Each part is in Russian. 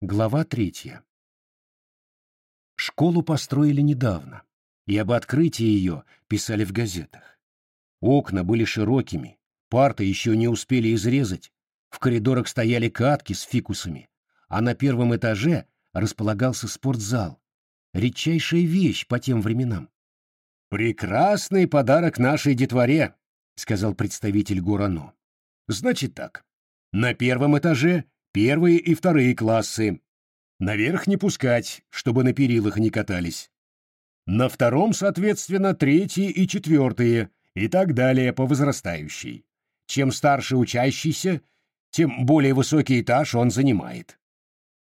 Глава третья. Школу построили недавно, и об открытии ее писали в газетах. Окна были широкими, парты еще не успели изрезать, в коридорах стояли катки с фикусами, а на первом этаже располагался спортзал. Редчайшая вещь по тем временам. «Прекрасный подарок нашей детворе», — сказал представитель Гурано. «Значит так. На первом этаже первые и вторые классы. Наверх не пускать, чтобы на перилах не катались. На втором, соответственно, третьи и четвертые, и так далее по возрастающей. Чем старше учащийся, тем более высокий этаж он занимает.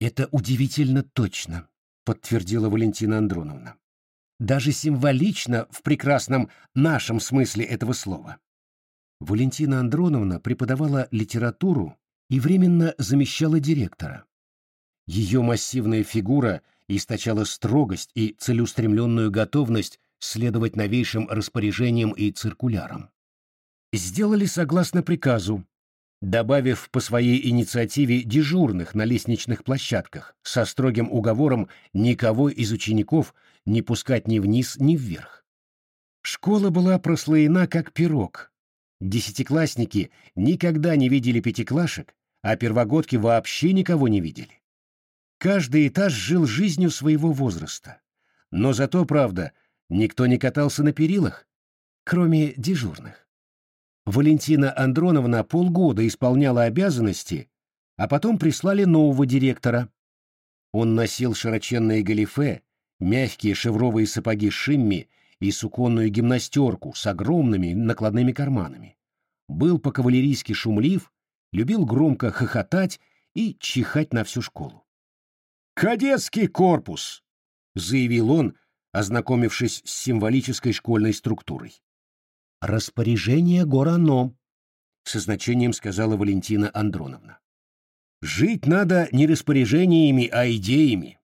«Это удивительно точно», — подтвердила Валентина Андроновна. «Даже символично в прекрасном нашем смысле этого слова». Валентина Андроновна преподавала литературу и временно замещала директора. Ее массивная фигура источала строгость и целеустремленную готовность следовать новейшим распоряжениям и циркулярам. Сделали согласно приказу, добавив по своей инициативе дежурных на лестничных площадках со строгим уговором никого из учеников не пускать ни вниз, ни вверх. Школа была прослоена как пирог. Десятиклассники никогда не видели пятиклашек, а первогодки вообще никого не видели. Каждый этаж жил жизнью своего возраста. Но зато, правда, никто не катался на перилах, кроме дежурных. Валентина Андроновна полгода исполняла обязанности, а потом прислали нового директора. Он носил широченные галифе, мягкие шевровые сапоги шимми и суконную гимнастерку с огромными накладными карманами. Был по-кавалерийски шумлив, любил громко хохотать и чихать на всю школу. «Кадетский корпус!» — заявил он, ознакомившись с символической школьной структурой. «Распоряжение Горано», — со значением сказала Валентина Андроновна. «Жить надо не распоряжениями, а идеями.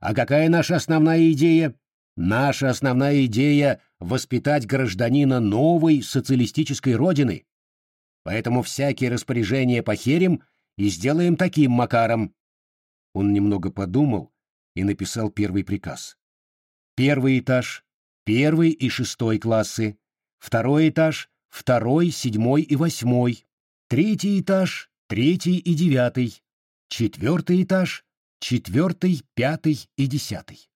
А какая наша основная идея? Наша основная идея — воспитать гражданина новой социалистической родины. Поэтому всякие распоряжения похерим и сделаем таким макаром». Он немного подумал и написал первый приказ. Первый этаж, первый и шестой классы, второй этаж, второй, седьмой и восьмой, третий этаж, третий и девятый, четвертый этаж, четвертый, пятый и десятый.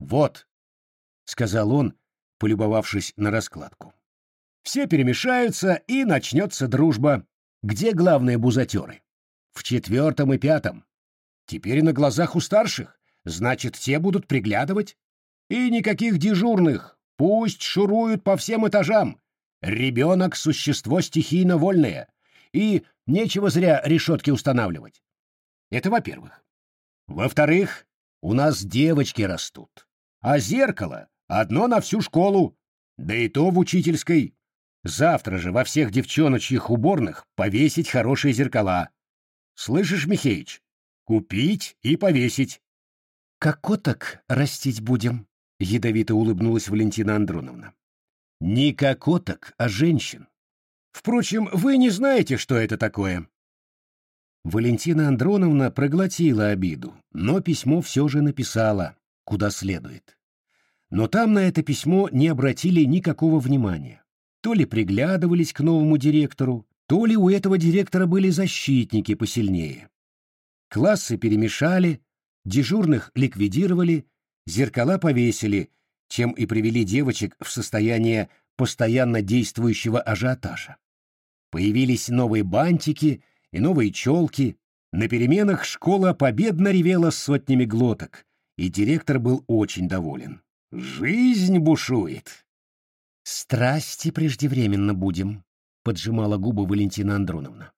«Вот», — сказал он, полюбовавшись на раскладку. «Все перемешаются, и начнется дружба. Где главные бузатеры? В четвертом и пятом. Теперь на глазах у старших, значит, те будут приглядывать. И никаких дежурных, Пусть шуруют по всем этажам. Ребенок — существо стихийно вольное, и нечего зря решетки устанавливать. Это во-первых. Во-вторых, у нас девочки растут, а зеркало одно на всю школу, да и то в учительской. Завтра же во всех девчоночьих уборных повесить хорошие зеркала. Слышишь, Михеич? Купить и повесить. — Как коток растить будем? — ядовито улыбнулась Валентина Андроновна. «Не кокоток, а женщин. Впрочем, вы не знаете, что это такое». Валентина Андроновна проглотила обиду, но письмо все же написала, куда следует. Но там на это письмо не обратили никакого внимания. То ли приглядывались к новому директору, то ли у этого директора были защитники посильнее. Классы перемешали, дежурных ликвидировали, Зеркала повесили, чем и привели девочек в состояние постоянно действующего ажиотажа. Появились новые бантики и новые челки. На переменах школа победно ревела сотнями глоток, и директор был очень доволен. «Жизнь бушует!» «Страсти преждевременно будем», — поджимала губы Валентина Андроновна.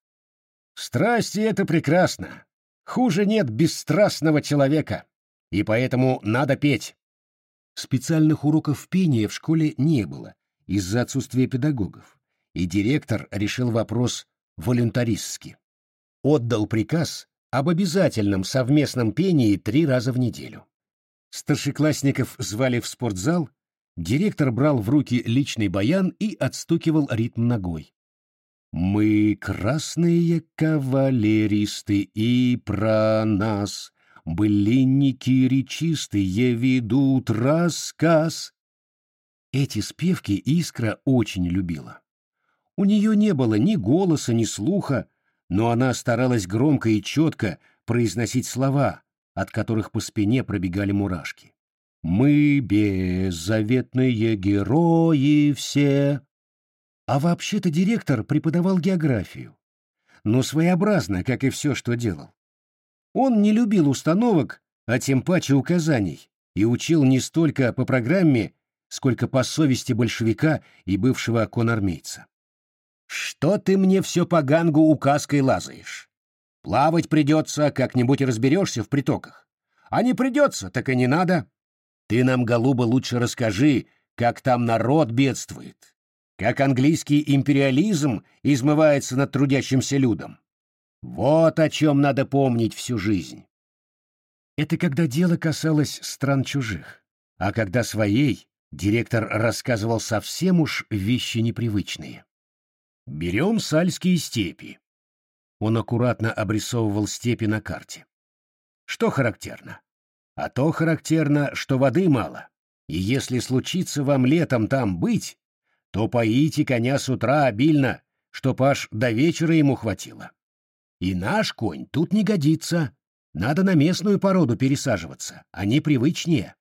«Страсти — это прекрасно. Хуже нет бесстрастного человека и поэтому надо петь. Специальных уроков пения в школе не было из-за отсутствия педагогов, и директор решил вопрос волюнтаристски. Отдал приказ об обязательном совместном пении три раза в неделю. Старшеклассников звали в спортзал, директор брал в руки личный баян и отстукивал ритм ногой. «Мы красные кавалеристы, и про нас Былинники речистые ведут рассказ. Эти спевки Искра очень любила. У нее не было ни голоса, ни слуха, но она старалась громко и четко произносить слова, от которых по спине пробегали мурашки. «Мы беззаветные герои все». А вообще-то директор преподавал географию, но своеобразно, как и все, что делал. Он не любил установок, а тем паче указаний, и учил не столько по программе, сколько по совести большевика и бывшего конармейца. «Что ты мне все по гангу указкой лазаешь? Плавать придется, как-нибудь разберешься в притоках. А не придется, так и не надо. Ты нам, голуба, лучше расскажи, как там народ бедствует, как английский империализм измывается над трудящимся людом. Вот о чем надо помнить всю жизнь. Это когда дело касалось стран чужих, а когда своей, директор рассказывал совсем уж вещи непривычные. Берем сальские степи. Он аккуратно обрисовывал степи на карте. Что характерно? А то характерно, что воды мало, и если случится вам летом там быть, то поите коня с утра обильно, чтоб аж до вечера ему хватило. И наш конь тут не годится, надо на местную породу пересаживаться, они привычнее.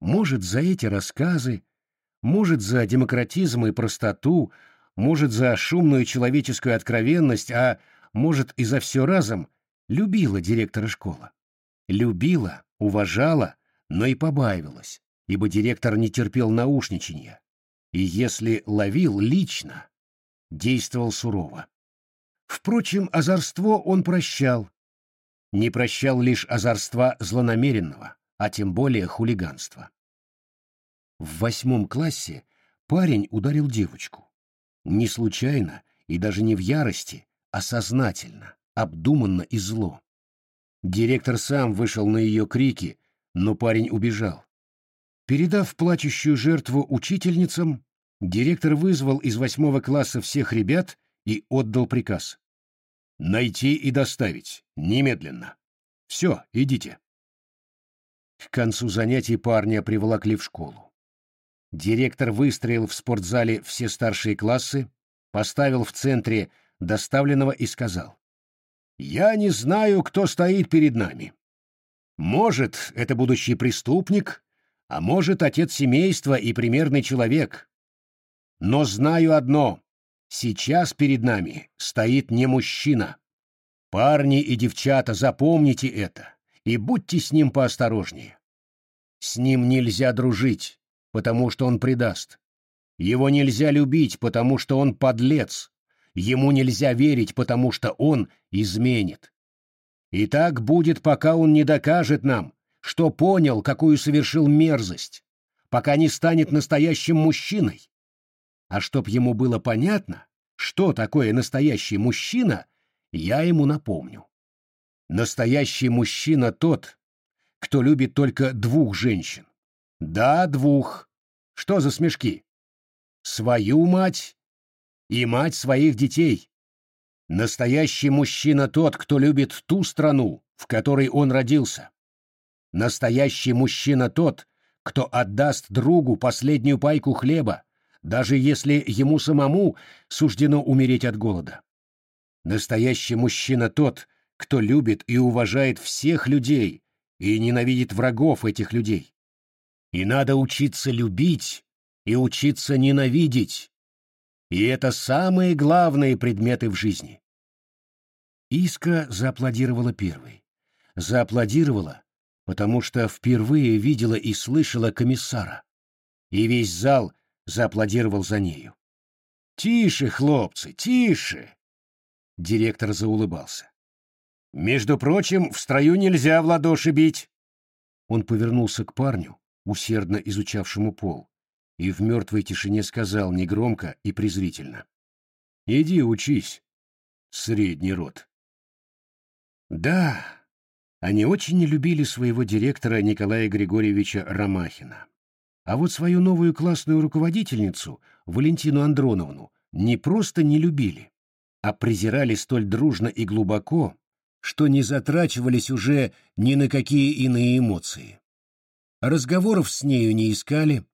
Может, за эти рассказы, может, за демократизм и простоту, может, за шумную человеческую откровенность, а может, и за все разом, любила директора школы. Любила, уважала, но и побаивалась, ибо директор не терпел наушничания. И если ловил лично, действовал сурово. Впрочем, озорство он прощал. Не прощал лишь озорства злонамеренного, а тем более хулиганства. В восьмом классе парень ударил девочку. Не случайно и даже не в ярости, а сознательно, обдуманно и зло. Директор сам вышел на ее крики, но парень убежал. Передав плачущую жертву учительницам, директор вызвал из восьмого класса всех ребят и отдал приказ. «Найти и доставить. Немедленно. Все, идите». К концу занятий парня приволокли в школу. Директор выстроил в спортзале все старшие классы, поставил в центре доставленного и сказал. Я не знаю, кто стоит перед нами. Может, это будущий преступник, а может, отец семейства и примерный человек. Но знаю одно — сейчас перед нами стоит не мужчина. Парни и девчата, запомните это и будьте с ним поосторожнее. С ним нельзя дружить, потому что он предаст. Его нельзя любить, потому что он подлец. Ему нельзя верить, потому что он изменит. И так будет, пока он не докажет нам, что понял, какую совершил мерзость, пока не станет настоящим мужчиной. А чтоб ему было понятно, что такое настоящий мужчина, я ему напомню. Настоящий мужчина тот, кто любит только двух женщин. Да, двух. Что за смешки? Свою мать и мать своих детей. Настоящий мужчина тот, кто любит ту страну, в которой он родился. Настоящий мужчина тот, кто отдаст другу последнюю пайку хлеба, даже если ему самому суждено умереть от голода. Настоящий мужчина тот, кто любит и уважает всех людей и ненавидит врагов этих людей. И надо учиться любить и учиться ненавидеть, и это самые главные предметы в жизни. Иска зааплодировала первой. Зааплодировала, потому что впервые видела и слышала комиссара. И весь зал зааплодировал за нею. «Тише, хлопцы, тише!» Директор заулыбался. «Между прочим, в строю нельзя в ладоши бить!» Он повернулся к парню, усердно изучавшему пол, и в мертвой тишине сказал негромко и презрительно. «Иди учись, средний род». Да, они очень не любили своего директора Николая Григорьевича Ромахина. А вот свою новую классную руководительницу, Валентину Андроновну, не просто не любили, а презирали столь дружно и глубоко, что не затрачивались уже ни на какие иные эмоции. Разговоров с нею не искали,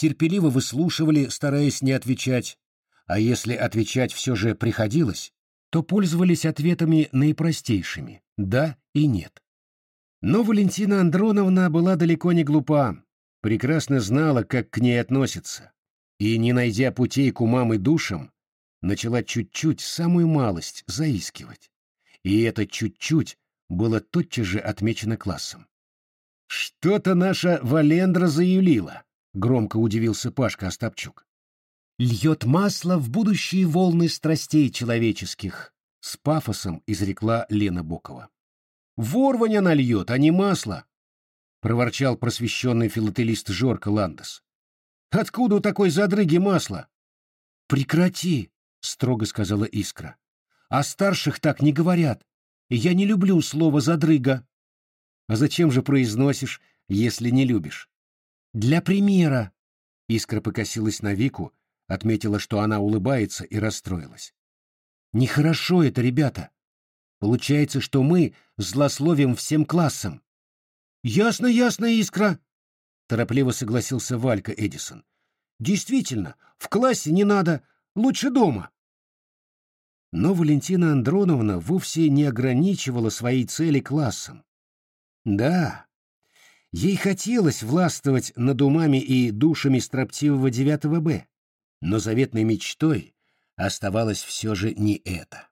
терпеливо выслушивали, стараясь не отвечать, а если отвечать все же приходилось, то пользовались ответами наипростейшими «да» и «нет». Но Валентина Андроновна была далеко не глупа, прекрасно знала, как к ней относятся, и, не найдя путей к умам и душам, начала чуть-чуть, самую малость, заискивать и это чуть-чуть было тотчас же отмечено классом. «Что-то наша Валендра заюлила», — громко удивился Пашка Остапчук. «Льет масло в будущие волны страстей человеческих», — с пафосом изрекла Лена Бокова. «Ворвань она льет, а не масло», — проворчал просвещенный филателист Жорка Ландес. «Откуда у такой задрыги масло?» «Прекрати», — строго сказала Искра. О старших так не говорят, я не люблю слово «задрыга». А зачем же произносишь, если не любишь? Для примера. Искра покосилась на Вику, отметила, что она улыбается и расстроилась. Нехорошо это, ребята. Получается, что мы злословим всем классом. Ясно, ясно, Искра, торопливо согласился Валька Эдисон. Действительно, в классе не надо, лучше дома. Но Валентина Андроновна вовсе не ограничивала своей цели классом. Да, ей хотелось властвовать над умами и душами строптивого 9 Б, но заветной мечтой оставалось все же не это.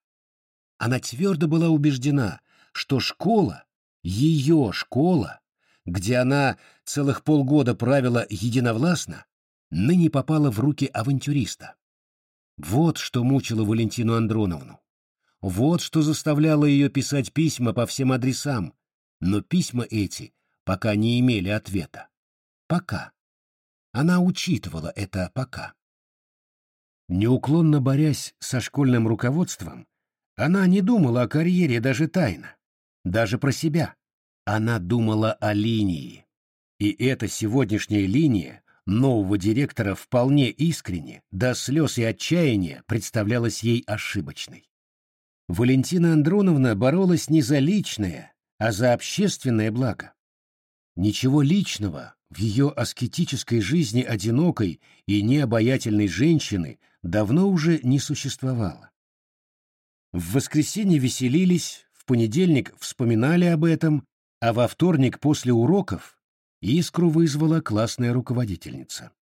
Она твердо была убеждена, что школа, ее школа, где она целых полгода правила единовластно, ныне попала в руки авантюриста. Вот что мучило Валентину Андроновну. Вот что заставляло ее писать письма по всем адресам, но письма эти пока не имели ответа. Пока. Она учитывала это пока. Неуклонно борясь со школьным руководством, она не думала о карьере даже тайно, даже про себя. Она думала о линии. И эта сегодняшняя линия нового директора вполне искренне, до слез и отчаяния, представлялась ей ошибочной. Валентина Андроновна боролась не за личное, а за общественное благо. Ничего личного в ее аскетической жизни одинокой и необаятельной женщины давно уже не существовало. В воскресенье веселились, в понедельник вспоминали об этом, а во вторник после уроков Искру вызвала классная руководительница.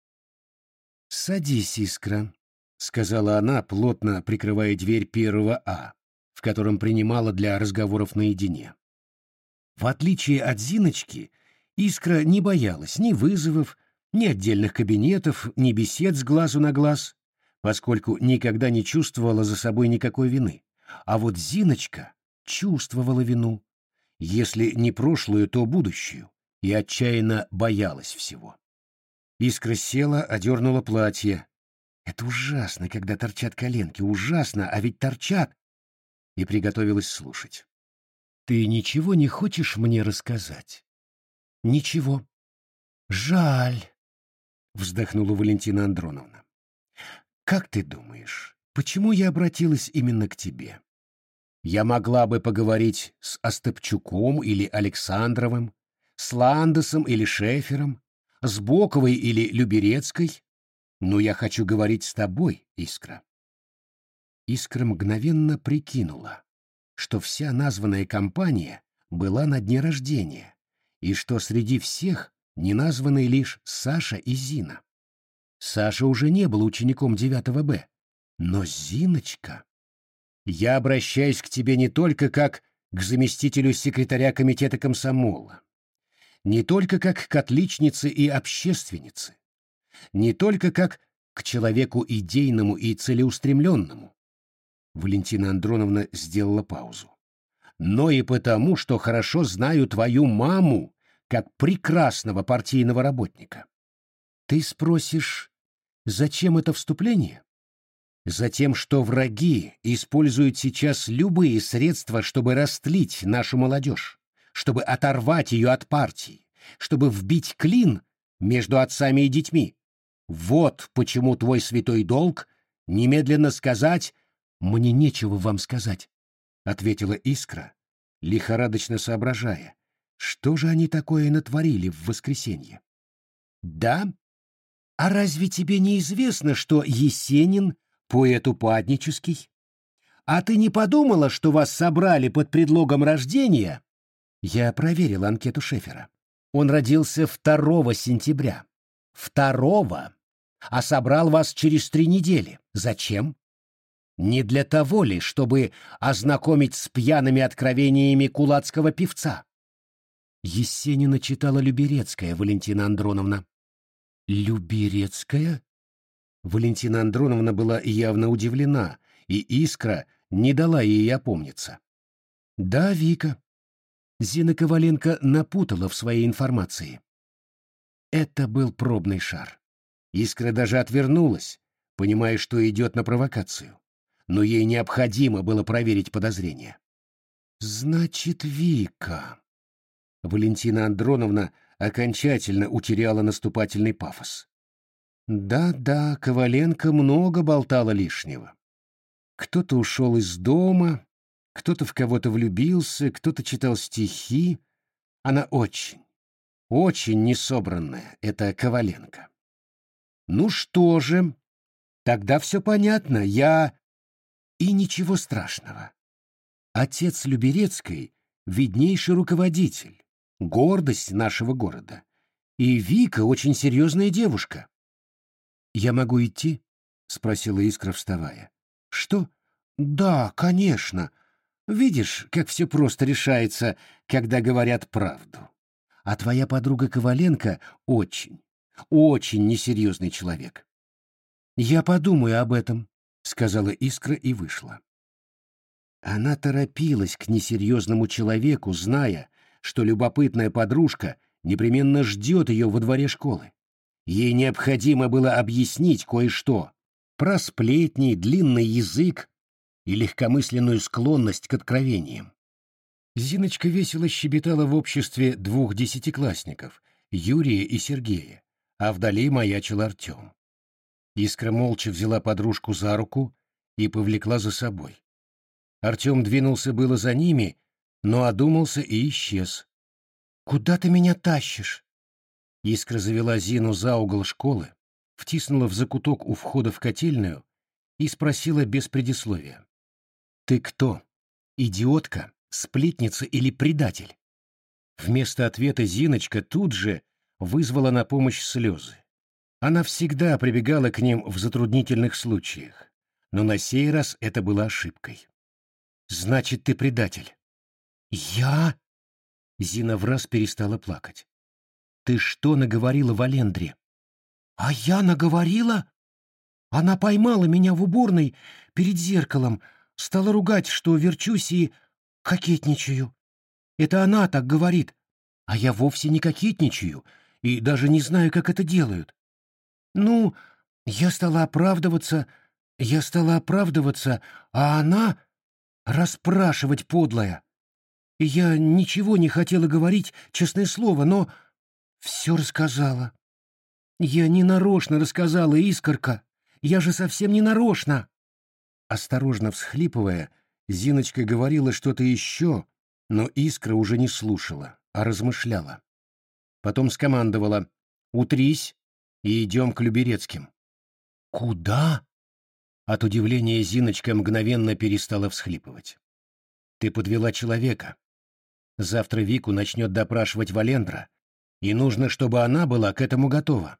«Садись, Искра», — сказала она, плотно прикрывая дверь первого А, в котором принимала для разговоров наедине. В отличие от Зиночки, Искра не боялась ни вызовов, ни отдельных кабинетов, ни бесед с глазу на глаз, поскольку никогда не чувствовала за собой никакой вины. А вот Зиночка чувствовала вину, если не прошлую, то будущую и отчаянно боялась всего. Искра села, одернула платье. Это ужасно, когда торчат коленки, ужасно, а ведь торчат. И приготовилась слушать. Ты ничего не хочешь мне рассказать? Ничего. Жаль, вздохнула Валентина Андроновна. Как ты думаешь, почему я обратилась именно к тебе? Я могла бы поговорить с Остапчуком или Александровым, с Ландесом или Шефером, с Боковой или Люберецкой, но я хочу говорить с тобой, Искра. Искра мгновенно прикинула, что вся названная компания была на дне рождения, и что среди всех не названы лишь Саша и Зина. Саша уже не был учеником 9 Б, но Зиночка... Я обращаюсь к тебе не только как к заместителю секретаря комитета комсомола, не только как к отличнице и общественнице, не только как к человеку идейному и целеустремленному. Валентина Андроновна сделала паузу. Но и потому, что хорошо знаю твою маму как прекрасного партийного работника. Ты спросишь, зачем это вступление? Затем, что враги используют сейчас любые средства, чтобы растлить нашу молодежь чтобы оторвать ее от партии, чтобы вбить клин между отцами и детьми. Вот почему твой святой долг — немедленно сказать «Мне нечего вам сказать», — ответила Искра, лихорадочно соображая, что же они такое натворили в воскресенье. «Да? А разве тебе не известно, что Есенин — поэт упаднический? А ты не подумала, что вас собрали под предлогом рождения?» Я проверил анкету Шефера. Он родился 2 сентября. Второго. А собрал вас через три недели. Зачем? Не для того ли, чтобы ознакомить с пьяными откровениями кулацкого певца? Есенина читала Люберецкая Валентина Андроновна. Люберецкая? Валентина Андроновна была явно удивлена, и искра не дала ей опомниться. Да, Вика. Зина Коваленко напутала в своей информации. Это был пробный шар. Искра даже отвернулась, понимая, что идет на провокацию но ей необходимо было проверить подозрения. «Значит, Вика...» Валентина Андроновна окончательно утеряла наступательный пафос. Да-да, Коваленко много болтала лишнего. Кто-то ушел из дома, кто-то в кого-то влюбился, кто-то читал стихи. Она очень, очень несобранная, это Коваленко. Ну что же, тогда все понятно, я... И ничего страшного. Отец Люберецкой — виднейший руководитель, гордость нашего города. И Вика очень серьезная девушка. «Я могу идти?» — спросила Искра, вставая. «Что? Да, конечно. Видишь, как все просто решается, когда говорят правду. А твоя подруга Коваленко очень, очень несерьезный человек. Я подумаю об этом, сказала Искра и вышла. Она торопилась к несерьезному человеку, зная, что любопытная подружка непременно ждет ее во дворе школы. Ей необходимо было объяснить кое-что про сплетни, длинный язык и легкомысленную склонность к откровениям. Зиночка весело щебетала в обществе двух десятиклассников, Юрия и Сергея, а вдали маячил Артем. Искра молча взяла подружку за руку и повлекла за собой. Артем двинулся было за ними, но одумался и исчез. «Куда ты меня тащишь?» Искра завела Зину за угол школы, втиснула в закуток у входа в котельную и спросила без предисловия. «Ты кто? Идиотка, сплетница или предатель?» Вместо ответа Зиночка тут же вызвала на помощь слезы. Она всегда прибегала к ним в затруднительных случаях, но на сей раз это было ошибкой. «Значит, ты предатель». «Я?» Зина враз перестала плакать. «Ты что наговорила Валендре?» «А я наговорила?» Она поймала меня в уборной перед зеркалом, стала ругать, что верчусь и кокетничаю. Это она так говорит, а я вовсе не кокетничаю и даже не знаю, как это делают. Ну, я стала оправдываться, я стала оправдываться, а она расспрашивать подлая. Я ничего не хотела говорить, честное слово, но все рассказала. Я не нарочно рассказала, Искорка. Я же совсем не нарочно. Осторожно всхлипывая, Зиночка говорила что-то еще, но Искра уже не слушала, а размышляла. Потом скомандовала «Утрись!» И идем к Люберецким. Куда? От удивления Зиночка мгновенно перестала всхлипывать. Ты подвела человека. Завтра Вику начнет допрашивать Валендра, и нужно, чтобы она была к этому готова.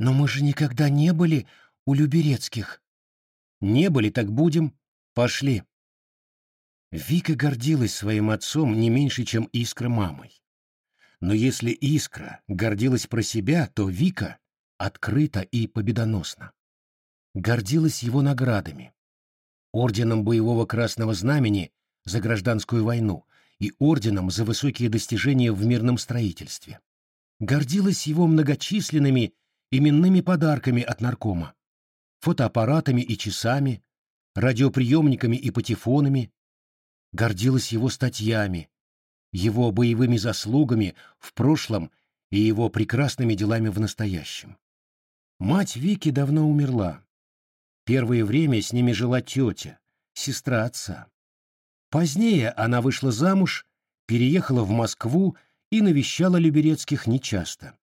Но мы же никогда не были у Люберецких. Не были, так будем. Пошли. Вика гордилась своим отцом не меньше, чем Искра мамой. Но если Искра гордилась про себя, то Вика открыто и победоносно. Гордилась его наградами. Орденом Боевого Красного Знамени за гражданскую войну и орденом за высокие достижения в мирном строительстве. Гордилась его многочисленными именными подарками от наркома, фотоаппаратами и часами, радиоприемниками и патефонами, гордилась его статьями, его боевыми заслугами в прошлом и его прекрасными делами в настоящем. Мать Вики давно умерла. Первое время с ними жила тетя, сестра отца. Позднее она вышла замуж, переехала в Москву и навещала Люберецких нечасто.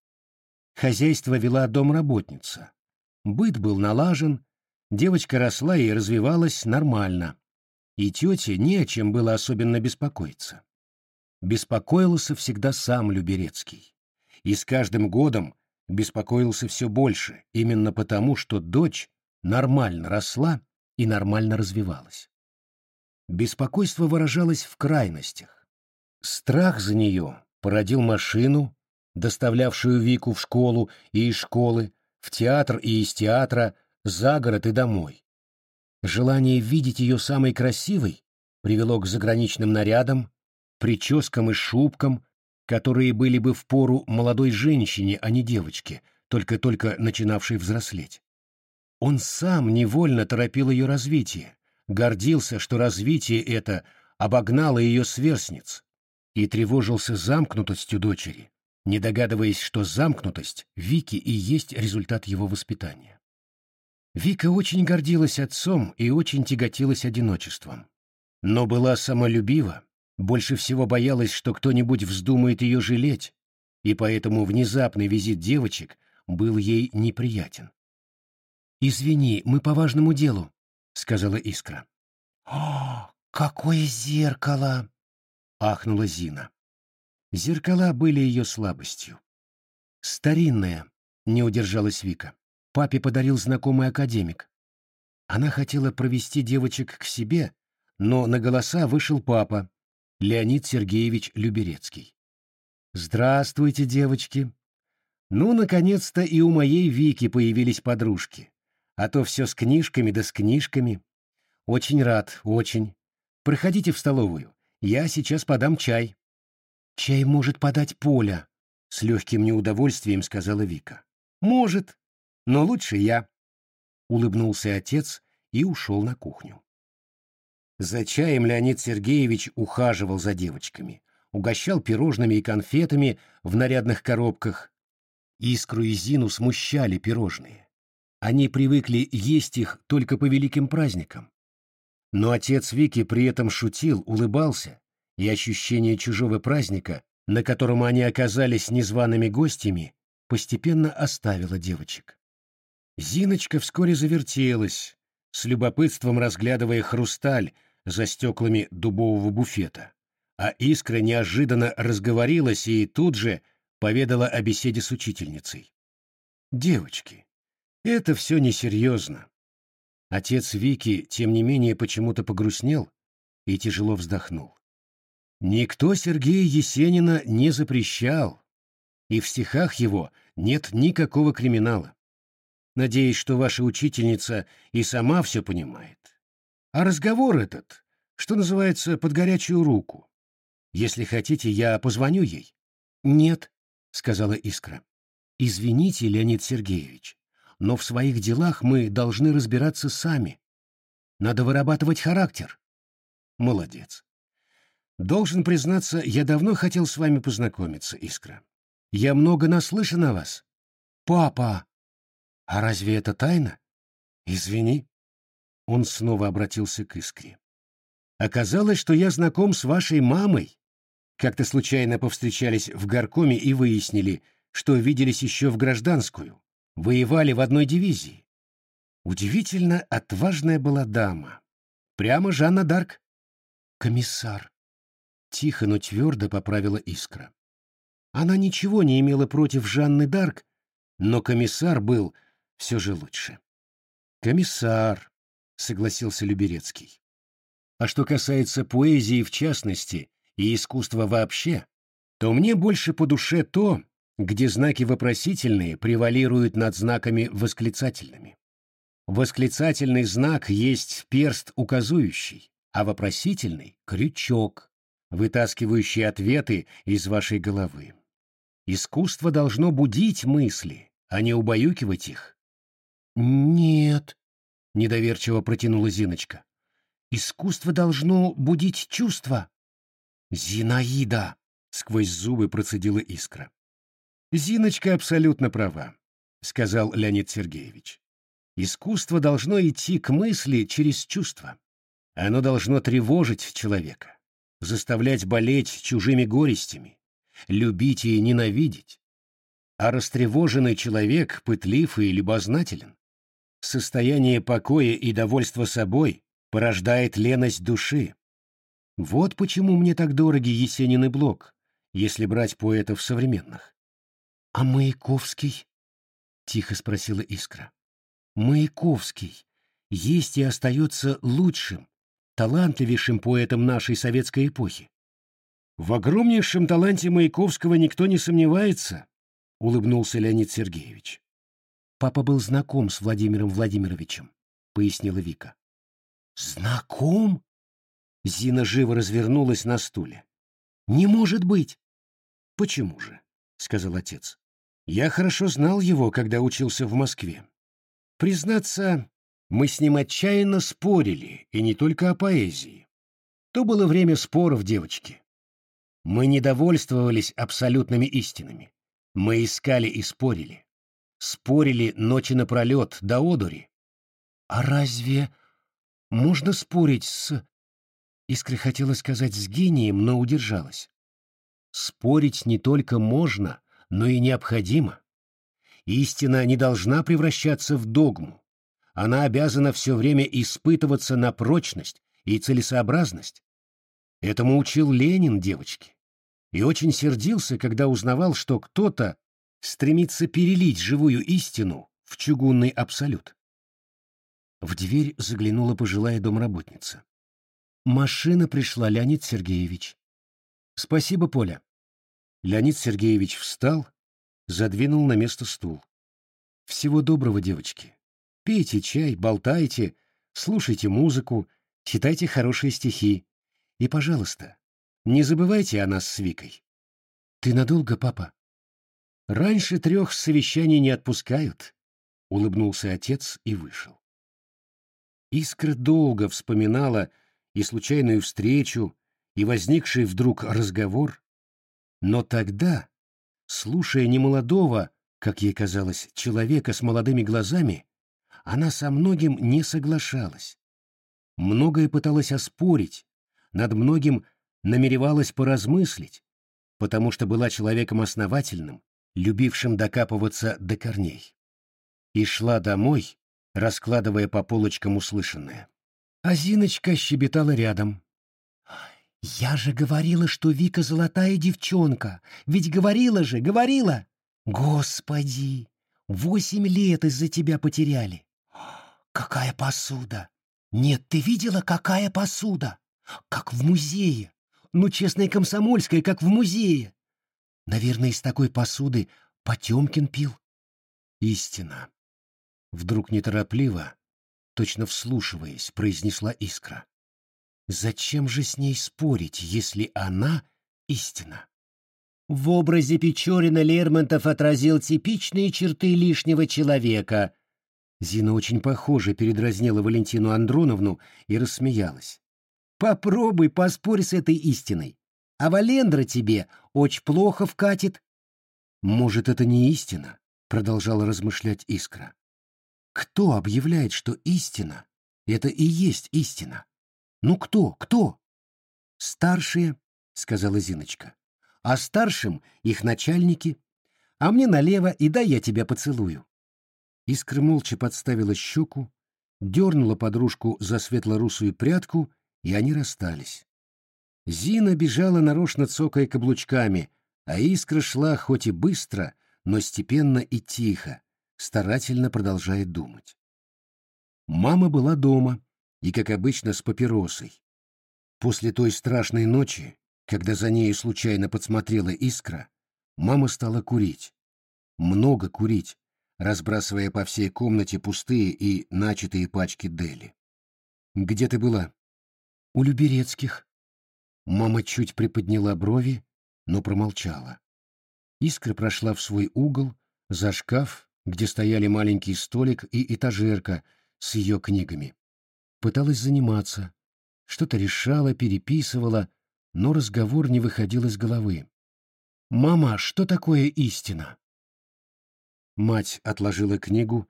Хозяйство вела домработница. Быт был налажен, девочка росла и развивалась нормально. И тете не о чем было особенно беспокоиться. Беспокоился всегда сам Люберецкий. И с каждым годом беспокоился все больше, именно потому, что дочь нормально росла и нормально развивалась. Беспокойство выражалось в крайностях. Страх за нее породил машину, доставлявшую Вику в школу и из школы, в театр и из театра, за город и домой. Желание видеть ее самой красивой привело к заграничным нарядам, прическам и шубкам, которые были бы в пору молодой женщине, а не девочке, только-только начинавшей взрослеть. Он сам невольно торопил ее развитие, гордился, что развитие это обогнало ее сверстниц, и тревожился замкнутостью дочери, не догадываясь, что замкнутость Вики и есть результат его воспитания. Вика очень гордилась отцом и очень тяготилась одиночеством. Но была самолюбива, больше всего боялась, что кто-нибудь вздумает ее жалеть, и поэтому внезапный визит девочек был ей неприятен. «Извини, мы по важному делу», — сказала Искра. «О, какое зеркало!» — ахнула Зина. Зеркала были ее слабостью. «Старинное», — не удержалась Вика. Папе подарил знакомый академик. Она хотела провести девочек к себе, но на голоса вышел папа, Леонид Сергеевич Люберецкий. «Здравствуйте, девочки!» Ну, наконец-то и у моей Вики появились подружки. А то все с книжками да с книжками. Очень рад, очень. Проходите в столовую. Я сейчас подам чай. Чай может подать Поля, с легким неудовольствием сказала Вика. Может, но лучше я. Улыбнулся отец и ушел на кухню. За чаем Леонид Сергеевич ухаживал за девочками, угощал пирожными и конфетами в нарядных коробках. Искру и Зину смущали пирожные. Они привыкли есть их только по великим праздникам. Но отец Вики при этом шутил, улыбался, и ощущение чужого праздника, на котором они оказались незваными гостями, постепенно оставило девочек. Зиночка вскоре завертелась, с любопытством разглядывая хрусталь за стеклами дубового буфета, а Искра неожиданно разговорилась и тут же поведала о беседе с учительницей. «Девочки, это все несерьезно. Отец Вики, тем не менее, почему-то погрустнел и тяжело вздохнул. Никто Сергея Есенина не запрещал, и в стихах его нет никакого криминала. Надеюсь, что ваша учительница и сама все понимает. А разговор этот, что называется, под горячую руку. Если хотите, я позвоню ей. Нет, сказала Искра. Извините, Леонид Сергеевич, но в своих делах мы должны разбираться сами. Надо вырабатывать характер. Молодец. Должен признаться, я давно хотел с вами познакомиться, Искра. Я много наслышан о вас. Папа! А разве это тайна? Извини. Он снова обратился к Искре. Оказалось, что я знаком с вашей мамой. Как-то случайно повстречались в горкоме и выяснили, что виделись еще в гражданскую воевали в одной дивизии. Удивительно отважная была дама. Прямо Жанна Дарк. Комиссар. Тихо, но твердо поправила Искра. Она ничего не имела против Жанны Дарк, но комиссар был все же лучше. Комиссар, согласился Люберецкий. А что касается поэзии в частности и искусства вообще, то мне больше по душе то, где знаки вопросительные превалируют над знаками восклицательными. Восклицательный знак есть перст указующий, а вопросительный — крючок, вытаскивающий ответы из вашей головы. Искусство должно будить мысли, а не убаюкивать их. «Нет», — недоверчиво протянула Зиночка. «Искусство должно будить чувства». «Зинаида!» — сквозь зубы процедила искра. Зиночка абсолютно права, сказал Леонид Сергеевич. Искусство должно идти к мысли через чувства. Оно должно тревожить человека, заставлять болеть чужими горестями, любить и ненавидеть. А растревоженный человек пытлив и любознателен. Состояние покоя и довольства собой порождает леность души. Вот почему мне так дороги Есенин и Блок, если брать поэтов современных. — А Маяковский? — тихо спросила Искра. — Маяковский есть и остается лучшим, талантливейшим поэтом нашей советской эпохи. В огромнейшем таланте Маяковского никто не сомневается, — улыбнулся Леонид Сергеевич. Папа был знаком с Владимиром Владимировичем, — пояснила Вика. Знаком? Зина живо развернулась на стуле. Не может быть. Почему же? — сказал отец. Я хорошо знал его, когда учился в Москве. Признаться, мы с ним отчаянно спорили, и не только о поэзии. То было время споров, девочки. Мы не довольствовались абсолютными истинами. Мы искали и спорили. Спорили ночи напролет, до одури. А разве можно спорить с... Искра хотела сказать «с гением», но удержалась. Спорить не только можно, но и необходимо. Истина не должна превращаться в догму. Она обязана все время испытываться на прочность и целесообразность. Этому учил Ленин девочки. И очень сердился, когда узнавал, что кто-то стремится перелить живую истину в чугунный абсолют. В дверь заглянула пожилая домработница. «Машина пришла, Леонид Сергеевич». «Спасибо, Поля». Леонид Сергеевич встал, задвинул на место стул. «Всего доброго, девочки. Пейте чай, болтайте, слушайте музыку, читайте хорошие стихи. И, пожалуйста, не забывайте о нас с Викой. Ты надолго, папа? Раньше трех совещаний не отпускают, — улыбнулся отец и вышел. Искра долго вспоминала и случайную встречу, и возникший вдруг разговор, но тогда, слушая немолодого, как ей казалось, человека с молодыми глазами, она со многим не соглашалась. Многое пыталась оспорить, над многим намеревалась поразмыслить, потому что была человеком основательным, любившим докапываться до корней. И шла домой, раскладывая по полочкам услышанное. А Зиночка щебетала рядом. «Я же говорила, что Вика золотая девчонка! Ведь говорила же, говорила! Господи! Восемь лет из-за тебя потеряли! Какая посуда! Нет, ты видела, какая посуда? Как в музее! Ну, честная комсомольская, как в музее! Наверное, из такой посуды Потемкин пил. Истина. Вдруг неторопливо, точно вслушиваясь, произнесла искра. Зачем же с ней спорить, если она истина? В образе Печорина Лермонтов отразил типичные черты лишнего человека, Зина очень похоже передразнила Валентину Андроновну и рассмеялась. «Попробуй поспорь с этой истиной, а Валендра тебе очень плохо вкатит». «Может, это не истина?» — продолжала размышлять Искра. «Кто объявляет, что истина — это и есть истина? Ну кто, кто?» «Старшие», — сказала Зиночка. «А старшим их начальники. А мне налево, и дай я тебя поцелую». Искра молча подставила щеку, дернула подружку за светло-русую прядку, и они расстались. Зина бежала нарочно цокая каблучками, а Искра шла хоть и быстро, но степенно и тихо, старательно продолжая думать. Мама была дома, и, как обычно, с папиросой. После той страшной ночи, когда за нею случайно подсмотрела Искра, мама стала курить. Много курить, разбрасывая по всей комнате пустые и начатые пачки Дели. «Где ты была?» «У Люберецких». Мама чуть приподняла брови, но промолчала. Искра прошла в свой угол, за шкаф, где стояли маленький столик и этажерка с ее книгами. Пыталась заниматься, что-то решала, переписывала, но разговор не выходил из головы. «Мама, что такое истина?» Мать отложила книгу,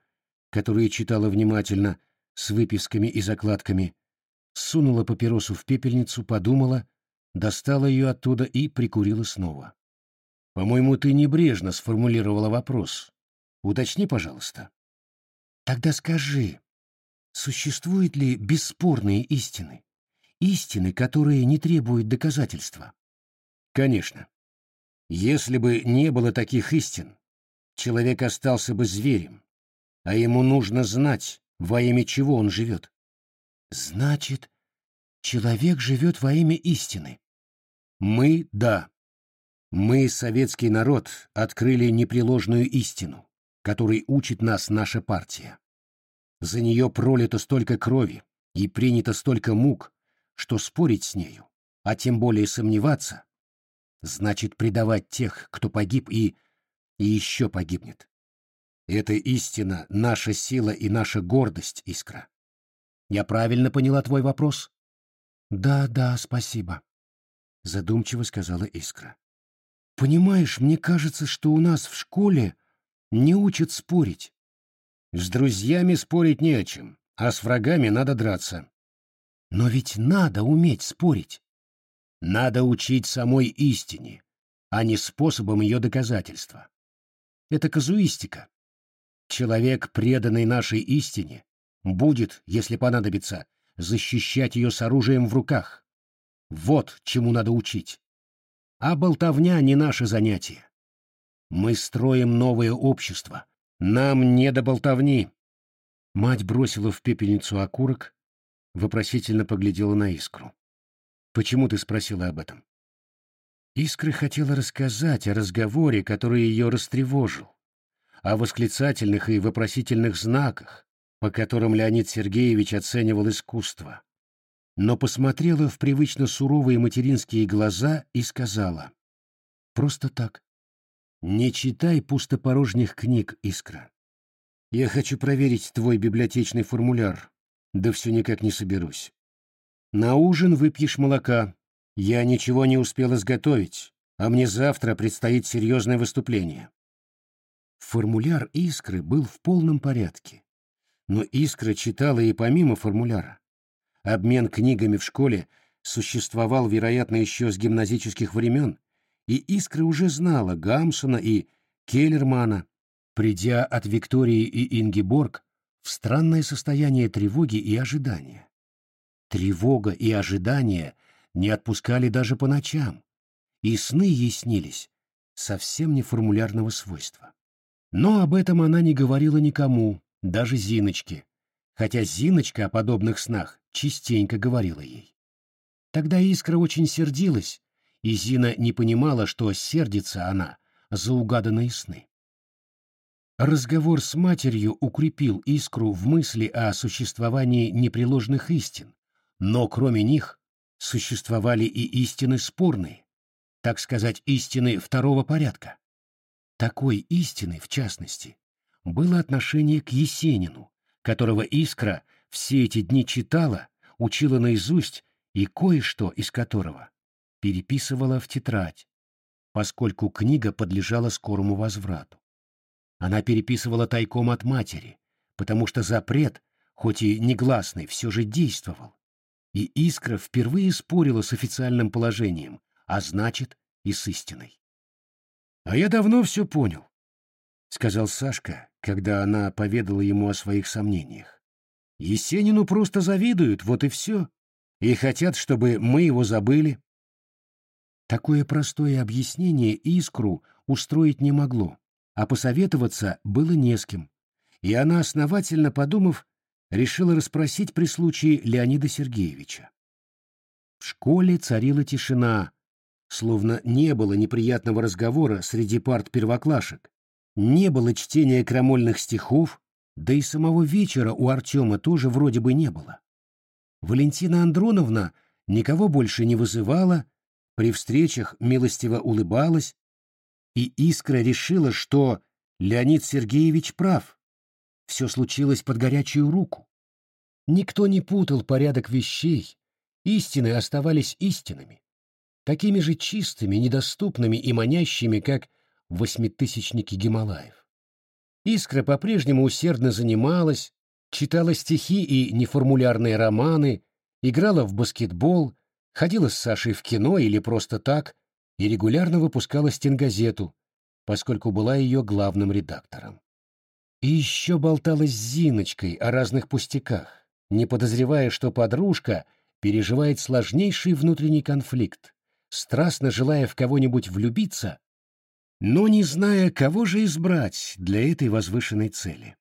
которую читала внимательно, с выписками и закладками, сунула папиросу в пепельницу, подумала, достала ее оттуда и прикурила снова. «По-моему, ты небрежно сформулировала вопрос. Уточни, пожалуйста». «Тогда скажи, существуют ли бесспорные истины? Истины, которые не требуют доказательства?» «Конечно. Если бы не было таких истин, человек остался бы зверем, а ему нужно знать, во имя чего он живет. Значит, человек живет во имя истины. Мы — да. Мы, советский народ, открыли непреложную истину, которой учит нас наша партия. За нее пролито столько крови и принято столько мук, что спорить с нею, а тем более сомневаться, значит предавать тех, кто погиб и... и еще погибнет. Эта истина — наша сила и наша гордость, Искра. Я правильно поняла твой вопрос? Да, да, спасибо, задумчиво сказала Искра. Понимаешь, мне кажется, что у нас в школе не учат спорить. С друзьями спорить не о чем, а с врагами надо драться. Но ведь надо уметь спорить. Надо учить самой истине, а не способом ее доказательства. Это казуистика. Человек, преданный нашей истине, будет, если понадобится, защищать ее с оружием в руках. Вот чему надо учить. А болтовня не наше занятие. Мы строим новое общество. Нам не до болтовни. Мать бросила в пепельницу окурок, вопросительно поглядела на искру. «Почему ты спросила об этом?» Искра хотела рассказать о разговоре, который ее растревожил, о восклицательных и вопросительных знаках, по которым Леонид Сергеевич оценивал искусство, но посмотрела в привычно суровые материнские глаза и сказала «Просто так. Не читай пустопорожних книг, Искра. Я хочу проверить твой библиотечный формуляр, да все никак не соберусь. На ужин выпьешь молока. Я ничего не успел изготовить, а мне завтра предстоит серьезное выступление. Формуляр «Искры» был в полном порядке. Но «Искра» читала и помимо формуляра. Обмен книгами в школе существовал, вероятно, еще с гимназических времен, и «Искра» уже знала Гамсона и Келлермана, придя от Виктории и Ингеборг в странное состояние тревоги и ожидания. Тревога и ожидание не отпускали даже по ночам, и сны ей снились совсем не формулярного свойства. Но об этом она не говорила никому, даже Зиночке, хотя Зиночка о подобных снах частенько говорила ей. Тогда Искра очень сердилась, и Зина не понимала, что сердится она за угаданные сны. Разговор с матерью укрепил Искру в мысли о существовании непреложных истин, но кроме них существовали и истины спорные, так сказать, истины второго порядка. Такой истиной, в частности, было отношение к Есенину, которого Искра все эти дни читала, учила наизусть и кое-что из которого переписывала в тетрадь, поскольку книга подлежала скорому возврату. Она переписывала тайком от матери, потому что запрет, хоть и негласный, все же действовал. И Искра впервые спорила с официальным положением, а значит и с истиной. «А я давно все понял», — сказал Сашка, когда она поведала ему о своих сомнениях. «Есенину просто завидуют, вот и все, и хотят, чтобы мы его забыли». Такое простое объяснение Искру устроить не могло, а посоветоваться было не с кем, и она, основательно подумав, решила расспросить при случае Леонида Сергеевича. В школе царила тишина, словно не было неприятного разговора среди парт первоклашек, не было чтения крамольных стихов, да и самого вечера у Артема тоже вроде бы не было. Валентина Андроновна никого больше не вызывала, при встречах милостиво улыбалась, и Искра решила, что Леонид Сергеевич прав. Все случилось под горячую руку. Никто не путал порядок вещей, истины оставались истинами такими же чистыми, недоступными и манящими, как восьмитысячники Гималаев. Искра по-прежнему усердно занималась, читала стихи и неформулярные романы, играла в баскетбол, ходила с Сашей в кино или просто так, и регулярно выпускала стенгазету, поскольку была ее главным редактором. И еще болталась с Зиночкой о разных пустяках, не подозревая, что подружка переживает сложнейший внутренний конфликт, страстно желая в кого-нибудь влюбиться, но не зная, кого же избрать для этой возвышенной цели.